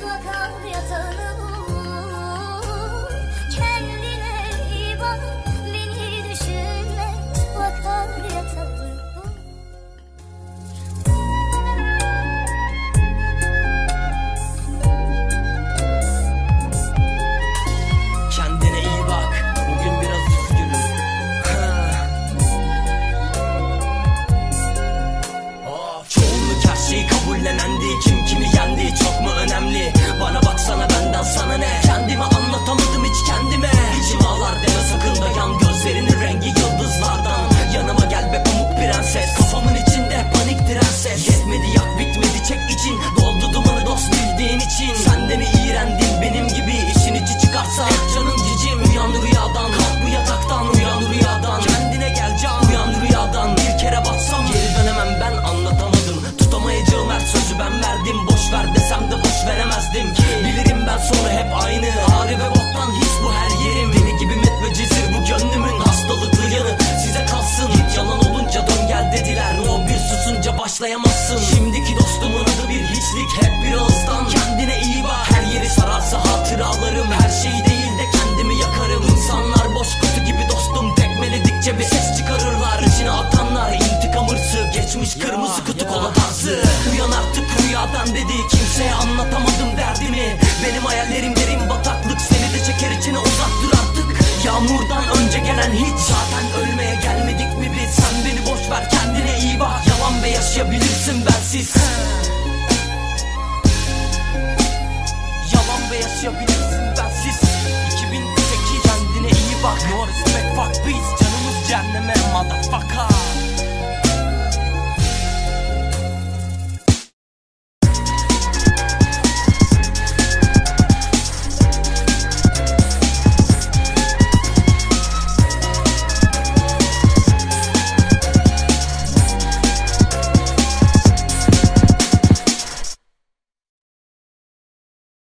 做汤也做 içine atanlar intikam hırsı Geçmiş kırmızı kutu kola tarzı. Uyan artık rüyadan dedi Kimseye anlatamadım derdimi. Benim hayallerim derin bataklık Seni de çeker içine uzak dur artık. Yağmurdan önce gelen hiç Zaten ölmeye gelmedik mi biz? Sen beni boş ver kendine iyi bak. Yalan ve yaşayabilirsin bensiz. Yalan ve yaşayabilirsin bensiz. 2000 kendine iyi bak. Your respect fuck beast fuck up.